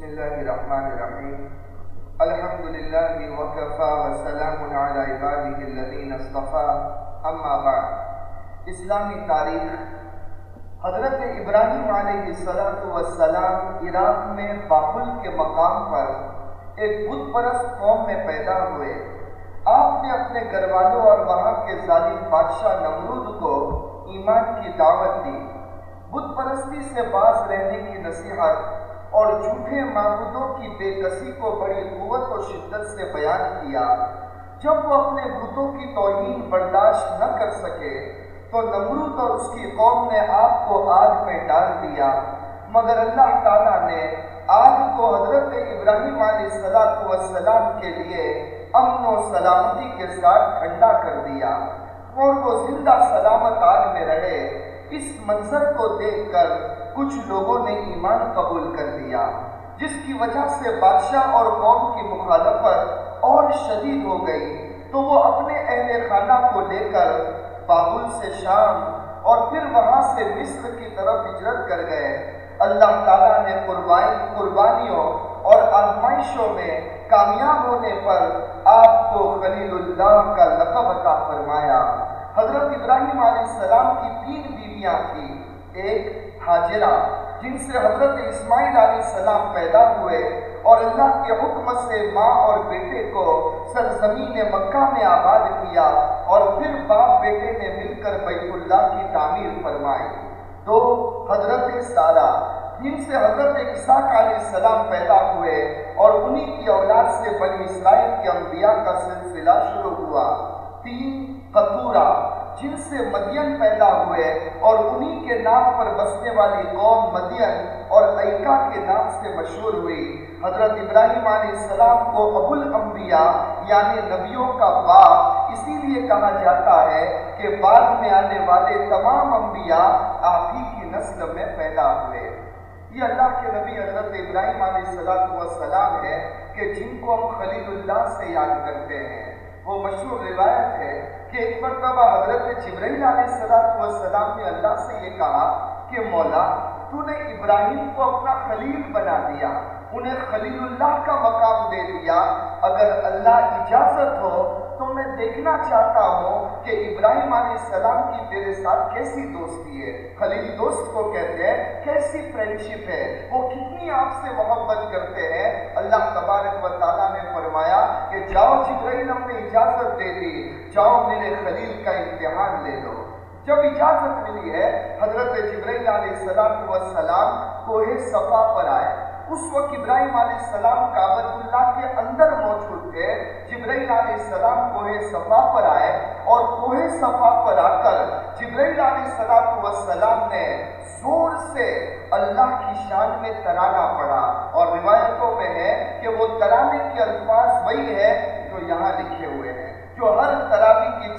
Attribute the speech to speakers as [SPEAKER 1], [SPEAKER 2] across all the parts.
[SPEAKER 1] بسم الله الرحمن الرحيم. الحمد لله وكفى وسلام على عباده الذين اصطفى. اما بعد، اسلامی تاریخ. حضرت ابراہیم علیہ السلام عراق میں بابل کے مقام پر ایک بت پرست قوم میں پیدا ہوئے۔ آپ نے اپنے گھر والوں اور وہاں کے ظالم بادشاہ نمرود کو ایمان کی دعوت دی۔ بت پرستی سے باز رہنے کی نصیحت اور جھوٹے معبودوں کی بے کسی کو بڑی قوت و شدت سے بیان کیا۔ جب وہ اپنے بتوں کی توہین برداشت نہ کر سکے، تو نمرود اور اس کی قوم نے آگ کو آگ میں ڈال دیا۔ مگر اللہ تعالیٰ نے آگ کو حضرت ابراہیم علیہ السلام کے لیے امن و سلامتی کے ساتھ ٹھنڈا کر دیا۔ اور وہ زندہ سلامت آگ میں رہے۔ اس منظر کو دیکھ کر کچھ لوگوں نے ایمان قبول کر لیا، جس کی وجہ سے بادشاہ اور قوم کی مخالفت اور شدید ہو گئی۔ تو وہ اپنے اہل خانہ کو لے کر بابل سے شام اور پھر وہاں سے مصر کی طرف ہجرت کر گئے۔ اللہ تعالیٰ نے قربانیوں اور آزمائشوں میں کامیاب ہونے پر آپ کو خلیل اللہ کا لقب عطا فرمایا۔ حضرت ابراہیم علیہ السلام کی تین بیویاں تھیں، ایک حاجرہ جن سے حضرت اسماعیل علیہ السلام پیدا ہوئے اور اللہ کے حکم سے ماں اور بیٹے کو سرزمین مکہ میں آباد کیا اور پھر باپ بیٹے نے مل کر بیت اللہ کی تعمیر فرمائی۔ دو، حضرت سارا جن سے حضرت عیسیٰ علیہ السلام پیدا ہوئے اور انہی کی اولاد سے بنی اسرائیل کے انبیاء کا سلسلہ شروع ہوا۔ تین، قطورہ جن سے مدین پیدا ہوئے اور انہی کے نام پر بسنے والی قوم مدین اور ایکا کے نام سے مشہور ہوئی۔ حضرت ابراہیم علیہ السلام کو ابو الانبیاء یعنی نبیوں کا باپ اسی لیے کہا جاتا ہے کہ بعد میں آنے والے تمام انبیاء آپ ہی کی نسل میں پیدا ہوئے۔ یہ اللہ کے نبی حضرت ابراہیم علیہ السلام ہے کہ جن کو ہم خلیل اللہ سے یاد کرتے ہیں۔ وہ مشہور روایت ہے کہ ایک مرتبہ حضرت جبرائیل علیہ السلام نے اللہ سے یہ کہا کہ مولا، تو نے ابراہیم کو اپنا خلیل بنا دیا، انہیں خلیل اللہ کا مقام دے دیا۔ اگر اللہ اجازت ہو تو میں دیکھنا چاہتا ہوں کہ ابراہیم علیہ السلام کی تیرے ساتھ کیسی دوستی ہے؟ خلیل دوست کو کہتے ہیں، کیسی فرینڈشپ ہے؟ وہ کتنی آپ سے محبت کرتے ہیں؟ اللہ تبارک و تعالیٰ نے فرمایا کہ جاؤ جبرائیل ہم نے اجازت دے دی۔ جاؤ میرے خلیل کا امتحان لے لو۔ جب اجازت ملی ہے، حضرت جبرائیل علیہ السلام کوہ صفا پر آئے۔ اس وقت ابراہیم علیہ السلام کابت اللہ کے اندر موجود تھے، جبرائیل علیہ السلام کوہ صفا پر آئے اور کوہ صفا پر آ کر جبرائیل علیہ السلام نے زور سے اللہ کی شان میں ترانا پڑا اور روایتوں میں ہے کہ وہ ترانے کے الفاظ وہی ہے جو یہاں لکھے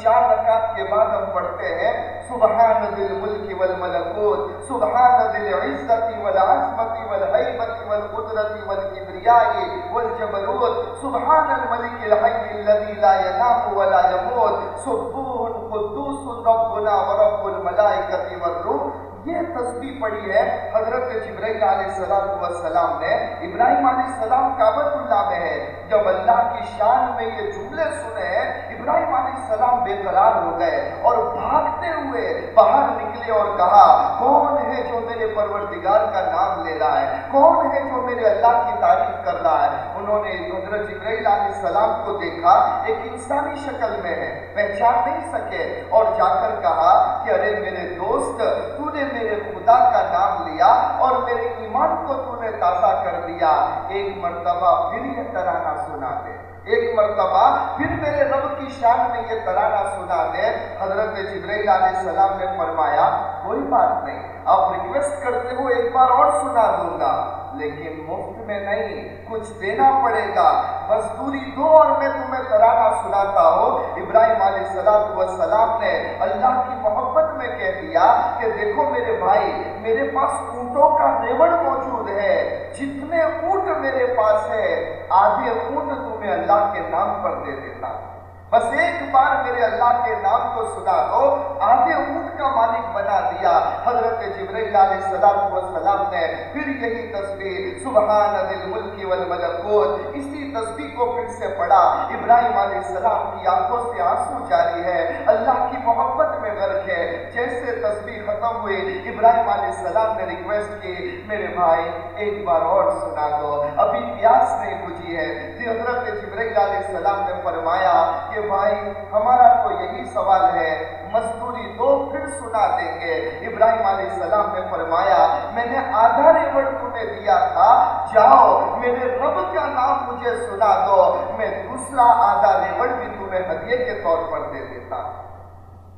[SPEAKER 1] چار رکعت کے بعد ہم پڑھتے ہیں، سبحان دل ملک والملکوت، سبحان دل عزت والعظمت والحیبت والقدرت والکبریاء والجبروت، سبحان الملک الحی الذي لا ينام ولا يموت سبوح قدوس ربنا ورب الملائکت والروح یہ تسبیح پڑھی ہے حضرت جبرائیل علیہ السلام نے ابراہیم علیہ السلام کعبت اللہ میں ہے۔ جب اللہ کی شان میں یہ جملے سنے ہیں ابراہیم علیہ السلام بے قرار ہو گئے اور بھاگتے ہوئے باہر نکلے اور کہا، کون ہے جو میرے پروردگار کا نام لے رہا ہے؟ کون ہے جو میرے اللہ کی تعریف کر رہا ہے؟ انہوں نے حضرت جبرائیل علیہ السلام کو دیکھا، ایک انسانی شکل میں ہے، پہچان نہیں سکے اور جا کر کہا کہ ارے میرے دوست، تو نے میرے خدا کا نام لیا اور میرے ایمان کو تو نے تازہ کر دیا۔ ایک مرتبہ پھر یہ ترانہ سنا دے۔ ایک مرتبہ پھر میرے رب کی شان میں یہ ترانہ سنا دے۔ حضرت جبرائیل علیہ السلام نے فرمایا، کوئی بات نہیں، آپ ریکویسٹ کرتے ہو، ایک بار اور سنا دوں گا۔ لیکن مفت میں نہیں، کچھ دینا پڑے گا۔ مزدوری دو اور میں تمہیں ترانہ سناتا ہوں۔ ابراہیم علیہ السلام نے اللہ کی محبت میں کہہ دیا کہ دیکھو میرے بھائی، میرے پاس اونٹوں کا ریوڑ موجود ہے۔ جتنے اونٹ میرے پاس ہے آدھے اونٹ تمہیں اللہ کے نام پر دے دیتا۔ بس ایک بار میرے اللہ کے نام کو سنا دو، آدھے اونٹ کا مالک بنا دیا۔ حضرت جبرائیل علیہ السلام والسلام نے پھر یہی تصویر، سبحان دل ملک والملکوت۔ اسی تصویر کو پھر سے پڑھا۔ ابراہیم علیہ السلام کی آنکھوں سے آنسو جاری ہے۔ اللہ کی محبت میں غرق ہے۔ جیسے تصویر ختم ہوئی، ابراہیم علیہ السلام نے ریکویسٹ کی، میرے بھائی، ایک بار اور سنا دو۔ ابھی پیاس نہیں بجھی ہے۔ حضرت جبرائیل علیہ السلام نے فرمایا کہ بھائی ہمارا تو یہی سوال ہے۔ مزدوری دو پھر سنا دیں گے۔ ابراہیم علیہ السلام نے فرمایا، میں نے آدھا ریوڑ تمہیں دیا تھا، جاؤ، میرے رب کا نام مجھے سنا دو۔ میں دوسرا آدھا ریوڑ بھی تمہیں ہدیے کے طور پر دے دیتا۔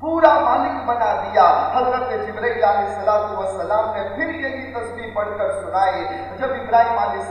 [SPEAKER 1] پورا مالک بنا دیا۔ حضرت جبرائیل علیہ السلام نے پھر یہی تصویر پڑھ کر سنائی۔ جب ابراہیم علیہ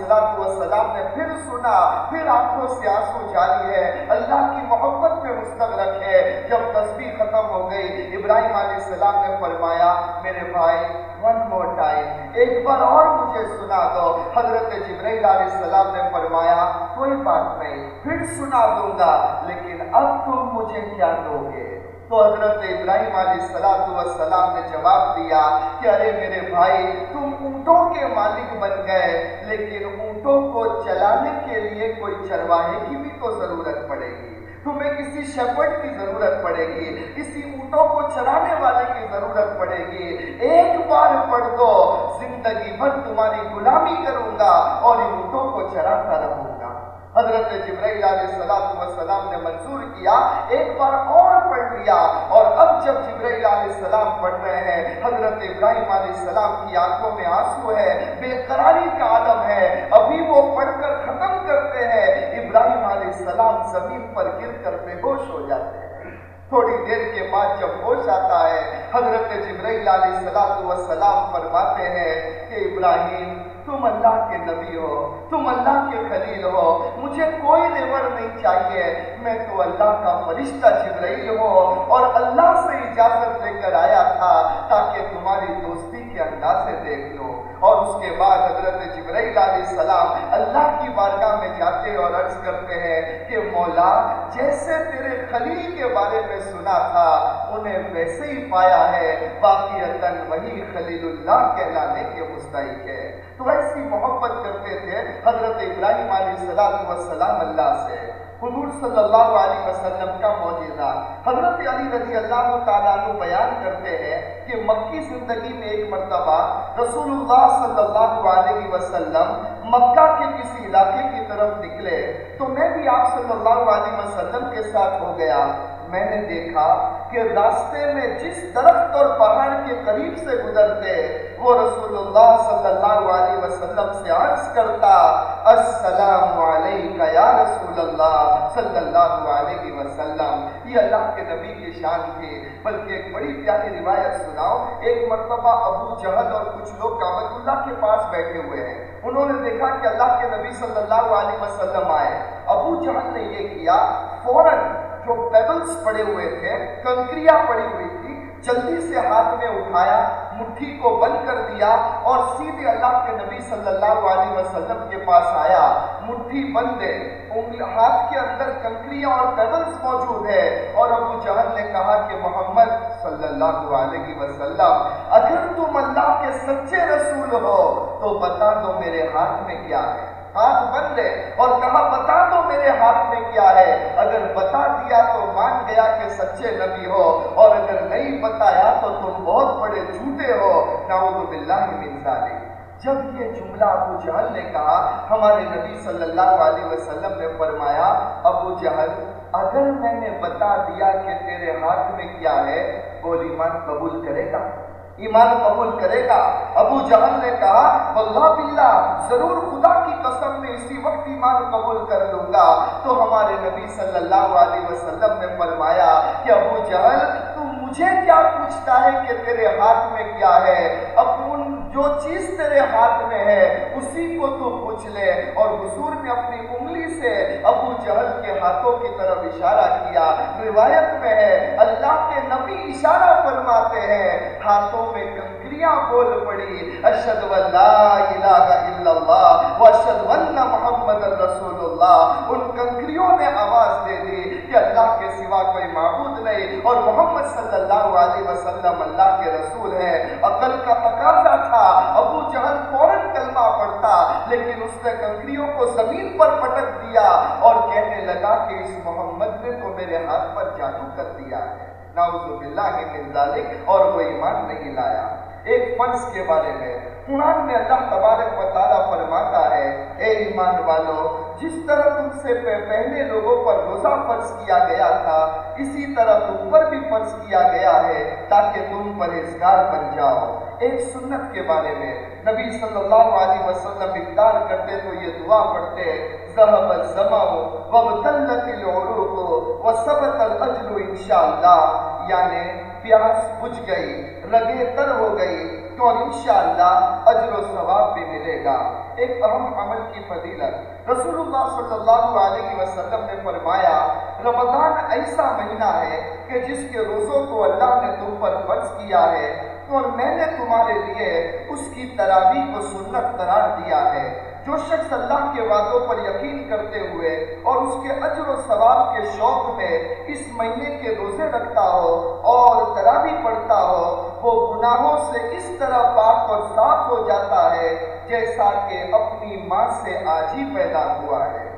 [SPEAKER 1] السلام نے پھر سنا، پھر آنکھوں سے آنسو جاری ہے۔ اللہ کی محبت میں مستغرق ہے۔ جب تصویر ختم ہو گئی، ابراہیم علیہ السلام نے فرمایا، میرے بھائی ون مور ٹائم ایک بار اور مجھے سنا دو۔ حضرت جبرائیل علیہ السلام نے فرمایا، کوئی بات نہیں، پھر سنا دوں گا، لیکن اب تم مجھے کیا دو گے؟ تو حضرت ابراہیم علیہ السلام نے جواب دیا کہ ارے میرے بھائی، تم اونٹوں کے مالک بن گئے، لیکن اونٹوں کو چلانے کے لیے کوئی چرواہے کی بھی تو ضرورت پڑے گی۔ تمہیں کسی شپٹ کی ضرورت پڑے گی، کسی اونٹوں کو چلانے والے کی ضرورت پڑے گی۔ ایک بار پڑھ دو، زندگی بھر تمہاری غلامی کروں گا اور ان اونٹوں کو چراتا رہوں گا۔ حضرت جبرائیل علیہ السلام نے منظور کیا، ایک بار اور پڑھ لیا اور اب جب جبرائیل علیہ السلام پڑھ رہے ہیں، حضرت ابراہیم علیہ السلام کی آنکھوں میں آنسو ہے بے قراری کا عالم ہے، ابھی وہ پڑھ کر ختم کرتے ہیں، ابراہیم علیہ السلام زمین پر گر کر بے ہوش ہو جاتے ہیں۔ تھوڑی دیر کے بعد جب ہوش آتا ہے، حضرت جبرائیل علیہ السلام فرماتے ہیں کہ ابراہیم تم اللہ کے نبی ہو، تم اللہ کے خلیل ہو، مجھے کوئی ریور نہیں چاہیے، میں تو اللہ کا فرشتہ جبرائیل ہو اور اللہ سے اجازت لے کر آیا تھا تاکہ تمہاری دوستی کے اندازے دیکھ لو اور اس کے بعد حضرت جبرائیل علیہ السلام اللہ کی بارگاہ میں جاتے اور عرض کرتے ہیں کہ مولا، جیسے تیرے خلیل کے بارے میں سنا تھا، انہیں ویسے ہی پایا ہے۔ باقی وہی خلیل اللہ کہلانے کے مستحق ہے۔ تو ایسی محبت کرتے تھے، حضرت ابراہیم علیہ السلام اللہ سے۔ حضور صلی اللہ علیہ وسلم کا موجودہ۔ حضرت علی رضی اللہ تعالیٰ بیان کرتے ہیں کہ مکی زندگی میں ایک مرتبہ رسول اللہ صلی اللہ علیہ وسلم مکہ کے کسی علاقے کی طرف نکلے۔ تو میں بھی آپ صلی اللہ علیہ وسلم کے ساتھ ہو گیا۔ میں نے دیکھا کہ راستے میں جس درخت اور پہاڑ کے قریب سے گزرتے، وہ رسول اللہ صلی اللہ علیہ وسلم سے عرض کرتا، السلام علیکہ یا رسول اللہ صلی اللہ علیہ وسلم۔ یہ اللہ کے نبی کی شان تھی، بلکہ ایک بڑی پیاری روایت سناؤ، ایک مرتبہ ابو جہل اور کچھ لوگ کابت اللہ کے پاس بیٹھے ہوئے ہیں۔ انہوں نے دیکھا کہ اللہ کے نبی صلی اللہ علیہ وسلم آئے۔ ابو جہل نے یہ کیا، فوراً جو پیبلز پڑے ہوئے تھے، کنکریاں پڑی ہوئی تھی، جلدی سے ہاتھ میں اٹھایا، مٹھی کو بند کر دیا اور سیدھے اللہ کے نبی صلی اللہ علیہ وسلم کے پاس آیا۔ مٹھی بند ہے۔ ہاتھ کے اندر کنکریاں اور پیبلز موجود ہے اور ابو جہل نے کہا کہ محمد صلی اللہ علیہ وسلم، اگر تم اللہ کے سچے رسول ہو تو بتا دو میرے ہاتھ میں کیا ہے۔ ہاتھ بند ہے اور کہا، بتا دو میرے ہاتھ میں کیا ہے؟ اگر بتا دیا تو مان گیا کہ سچے نبی ہو، اور اگر نہیں بتایا تو تم بہت بڑے جھوٹے ہو۔ نعوذ باللہ من ذالک۔ جب یہ جملہ ابو جہل نے کہا، ہمارے نبی صلی اللہ علیہ وسلم نے فرمایا، ابو جہل، اگر میں نے بتا دیا کہ تیرے ہاتھ میں کیا ہے وہ ایمان قبول کرے گا۔ ایمان قبول کرے گا۔ ابو جہل نے کہا، واللہ باللہ، ضرور خدا کی قسم میں اسی وقت ایمان قبول کر لوں گا۔ تو ہمارے نبی صلی اللہ علیہ وسلم نے فرمایا کہ ابو جہل، تو مجھے کیا پوچھتا ہے کہ تیرے ہاتھ میں کیا ہے؟ اب جو چیز تیرے ہاتھ میں ہے، اسی کو تو پوچھ لے۔ اور حضور نے اپنی انگلی سے ابو جہل کے ہاتھوں کی طرف اشارہ کیا۔ روایت میں ہے، اللہ کے نبی اشارہ فرماتے ہیں، ہاتھوں میں کنکریاں بول پڑی۔ اشد الہ الا اللہ واشد محمد رسول اللہ۔ ان کنکریوں نے آواز دے دی۔ کہ اللہ کے سوا کوئی معبود نہیں اور محمد صلی اللہ علیہ وسلم اللہ کے رسول ہے۔ عقل کا تقاضا تھا، ابو جہل فوراً کلمہ پڑھتا، لیکن اس نے کنکریوں کو زمین پر پٹک دیا اور کہنے لگا کہ اس محمد نے تو میرے ہاتھ پر جادو کر دیا ہے۔ نعوذ باللہ من ذالک اور وہ ایمان نہیں لایا۔ ایک فرض کے بارے میں قرآن میں اللہ تبارک و تعالیٰ فرماتا ہے، اے ایمان والو، جس طرح تم سے پہلے لوگوں پر روزہ فرض کیا گیا تھا، اسی طرح تم پر بھی فرض کیا گیا ہے تاکہ تم پرہیزگار بن جاؤ۔ ایک سنت کے بارے میں نبی صلی اللہ علیہ وسلم افطار کرتے تو یہ دعا پڑھتے ذهب الزمع وابتلت العروق وثبت الاجر انشاءاللہ یعنی پیاس بجھ گئی، رگے تر ہو گئی تو انشاءاللہ اجر و ثواب بھی ملے گا۔ ایک اہم عمل کی فضیلت رسول اللہ صلی اللہ علیہ وسلم نے فرمایا، رمضان ایسا مہینہ ہے کہ جس کے روزوں کو اللہ نے تم پر فرض کیا ہے، اور میں نے تمہارے لیے اس کی تراویح کو سنت قرار دیا ہے۔ جو شخص اللہ کے وعدوں پر یقین کرتے ہوئے اور اس کے اجر و ثواب کے شوق میں اس مہینے کے روزے رکھتا ہو اور تراوی پڑھتا ہو، وہ گناہوں سے اس طرح پاک اور صاف ہو جاتا ہے جیسا کہ اپنی ماں سے آج ہی پیدا ہوا ہے۔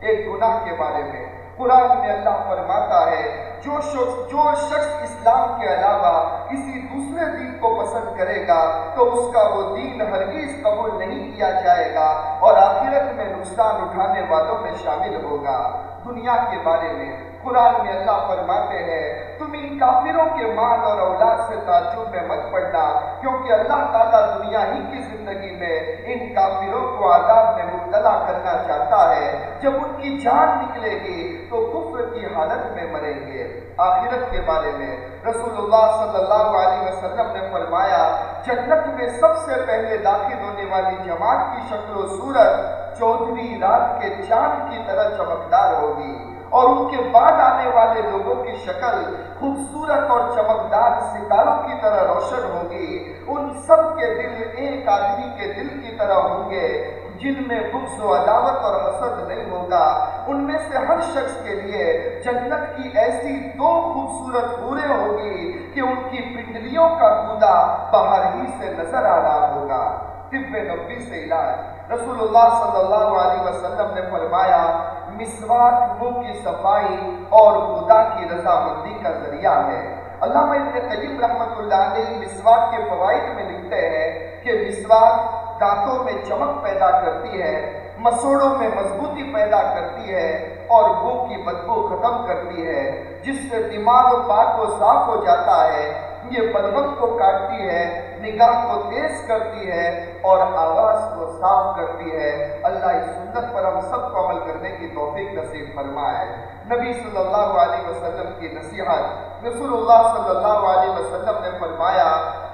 [SPEAKER 1] ایک گناہ کے بارے میں قرآن میں اللہ فرماتا ہے جو شخص جو شخص اسلام کے علاوہ کسی دوسرے دین کو پسند کرے گا، تو اس کا وہ دین ہرگز قبول نہیں کیا جائے گا اور آخرت میں نقصان اٹھانے والوں میں شامل ہوگا۔ دنیا کے بارے میں قرآن میں اللہ فرماتے ہیں، تم ان کافروں کے مال اور اولاد سے تعجب میں مت پڑنا، کیونکہ اللہ تعالیٰ دنیا ہی کی زندگی میں ان کافروں کو عذاب میں مبتلا کرنا چاہتا ہے۔ جب ان کی جان نکلے گی، تو کفر کی حالت میں مریں گے۔ آخرت کے بارے میں رسول اللہ صلی اللہ علیہ وسلم نے فرمایا، جنت میں سب سے پہلے داخل ہونے والی جماعت کی شکل و صورت چودھویں رات کے چاند کی طرح چمکدار ہوگی اور ان کے بعد آنے والے لوگوں کی شکل خوبصورت اور چمکدار ستاروں کی طرح روشن ہوگی۔ ان سب کے دل ایک آدمی کے دل کی طرح ہوں گے۔ جن میں بغض و عداوت اور حسد نہیں ہوگا، ان میں سے ہر شخص کے لیے جنت کی ایسی دو خوبصورت پورے ہوگی کہ ان کی پنڈلیوں کا کودا باہر ہی سے نظر آ رہا ہوگا۔ طب نبی سے علاج۔ رسول اللہ صلی اللہ علیہ وسلم نے فرمایا، مسواک منہ کی صفائی اور خدا کی رضامندی کا ذریعہ ہے۔ علامہ ابن قیم رحمۃ اللہ علیہ مسواک کے فوائد میں لکھتے ہیں کہ مسواک دانتوں میں چمک پیدا کرتی ہے، مسوڑوں میں مضبوطی پیدا کرتی ہے اور منہ کی بدبو ختم کرتی ہے، جس سے دماغ و پاک و صاف ہو جاتا ہے۔ یہ بدبن کو کاٹتی ہے، نگاہ کو تیز کرتی ہے اور آواز کو صاف کرتی ہے۔ اللہ اس سنت پر ہم سب کو عمل کرنے کی توفیق نصیب فرمائے۔ نبی صلی اللہ علیہ وسلم کی نصیحت رسول اللہ صلی اللہ علیہ وسلم نے فرمایا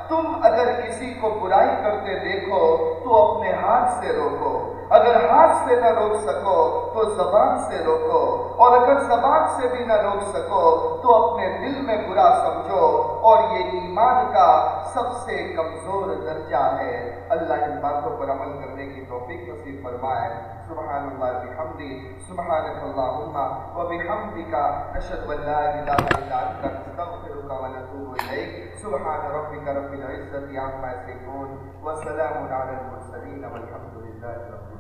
[SPEAKER 1] تم اگر کسی کو برائی کرتے دیکھو تو اپنے ہاتھ سے روکو۔ اگر ہاتھ سے نہ روک سکو تو زبان سے روکو، اور اگر زبان سے بھی نہ روک سکو تو اپنے دل میں برا سمجھو، اور یہ ایمان کا سب سے کمزور درجہ ہے۔ اللہ ان باتوں پر عمل کرنے کی توفیق نصیب فرمائے۔ سبحان اللہ بحمدی، سبحانک اللہم، و بحمدک نشد واللہ الہ الا انت نستغفرک و نتوب الیک۔ سبحان ربک رب العزت عما یصفون وسلام علی المرسلین والحمد للہ رب العالمين